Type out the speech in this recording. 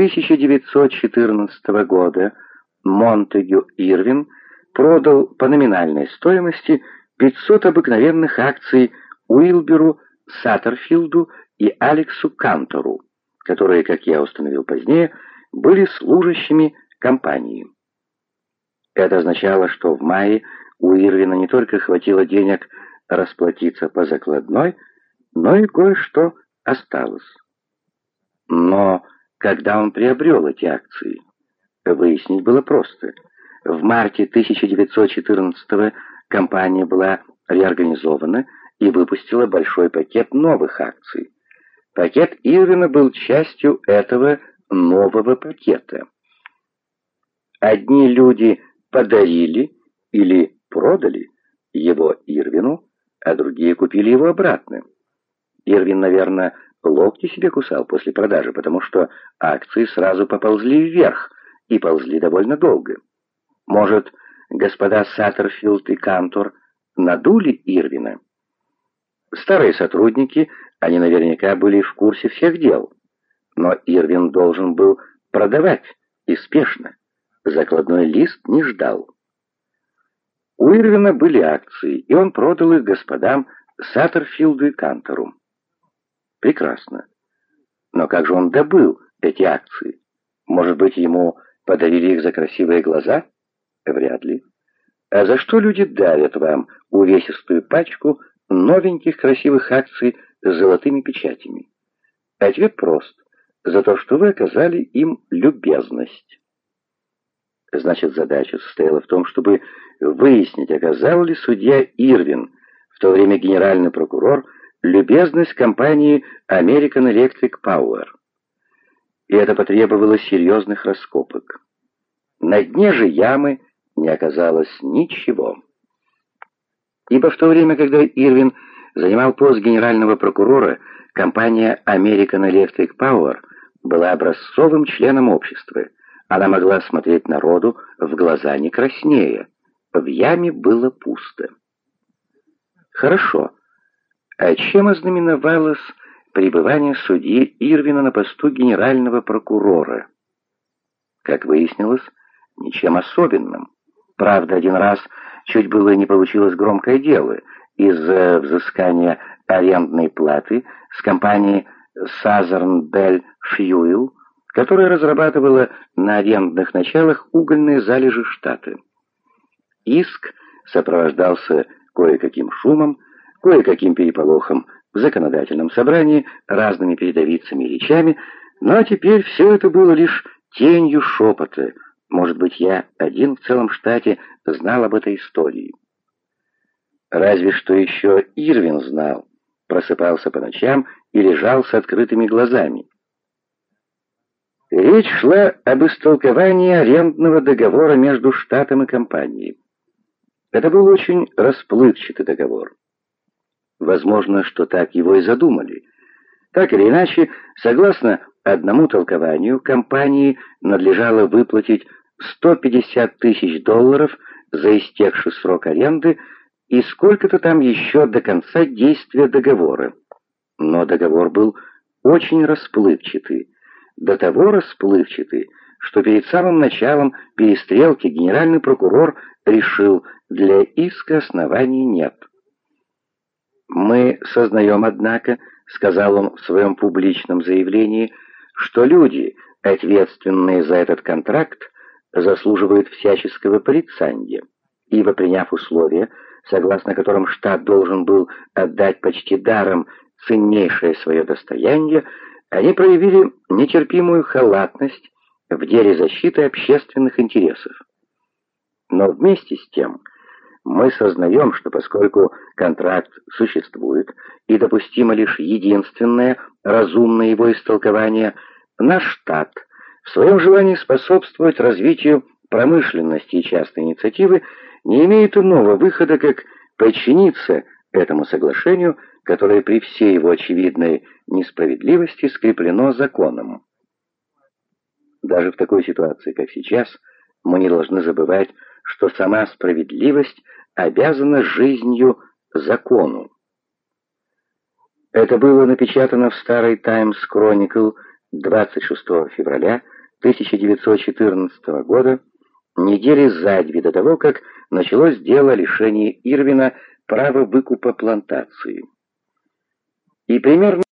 1914 года Монтегю Ирвин продал по номинальной стоимости 500 обыкновенных акций Уилберу, Саттерфилду и Алексу Кантору, которые, как я установил позднее, были служащими компании. Это означало, что в мае у Ирвина не только хватило денег расплатиться по закладной, но и кое-что осталось. Но когда он приобрел эти акции, выяснить было просто. В марте 1914 компания была реорганизована и выпустила большой пакет новых акций. Пакет Ирвина был частью этого нового пакета. Одни люди подарили или продали его Ирвину, а другие купили его обратно. Ирвин, наверное, локти себе кусал после продажи, потому что акции сразу поползли вверх и ползли довольно долго. Может, господа Саттерфилд и Кантор надули Ирвина? Старые сотрудники, они наверняка были в курсе всех дел. Но Ирвин должен был продавать, и спешно. Закладной лист не ждал. У Ирвина были акции, и он продал их господам Саттерфилду и Кантору. Прекрасно. Но как же он добыл эти акции? Может быть, ему подарили их за красивые глаза? Вряд ли. А за что люди дарят вам увесистую пачку новеньких красивых акций с золотыми печатями? Ответ прост. За то, что вы оказали им любезность. Значит, задача состояла в том, чтобы выяснить, оказал ли судья Ирвин, в то время генеральный прокурор, любезность компании American Electric Power. И это потребовало серьезных раскопок. На дне же ямы не оказалось ничего. Ибо в то время, когда Ирвин занимал пост генерального прокурора, компания American Electric Power была образцовым членом общества – она могла смотреть народу в глаза не краснее. В яме было пусто. Хорошо. А чем ознаменовалось пребывание судьи Ирвина на посту генерального прокурора? Как выяснилось, ничем особенным. Правда, один раз чуть было не получилось громкое дело из-за взыскания арендной платы с компанией Southern Bell Fuel которая разрабатывала на арендных началах угольные залежи штата. Иск сопровождался кое-каким шумом, кое-каким переполохом в законодательном собрании, разными передовицами и речами, но теперь все это было лишь тенью шепота. Может быть, я один в целом штате знал об этой истории. Разве что еще Ирвин знал, просыпался по ночам и лежал с открытыми глазами. Речь шла об истолковании арендного договора между штатом и компанией. Это был очень расплывчатый договор. Возможно, что так его и задумали. Так или иначе, согласно одному толкованию, компании надлежало выплатить 150 тысяч долларов за истекший срок аренды и сколько-то там еще до конца действия договора. Но договор был очень расплывчатый до того расплывчатый, что перед самым началом перестрелки генеральный прокурор решил, для иска оснований нет. «Мы сознаем, однако», — сказал он в своем публичном заявлении, «что люди, ответственные за этот контракт, заслуживают всяческого порицания, ибо приняв условия, согласно которым штат должен был отдать почти даром ценнейшее свое достояние, они проявили нетерпимую халатность в деле защиты общественных интересов. Но вместе с тем мы сознаем, что поскольку контракт существует и допустимо лишь единственное разумное его истолкование, наш штат в своем желании способствовать развитию промышленности и частной инициативы не имеет иного выхода, как подчиниться этому соглашению, которое при всей его очевидной несправедливости скреплено законом. Даже в такой ситуации, как сейчас, мы не должны забывать, что сама справедливость обязана жизнью закону. Это было напечатано в старой Times Chronicle 26 февраля 1914 года, недели за две до того, как началось дело о лишении Ирвина права выкупа плантации. И примерно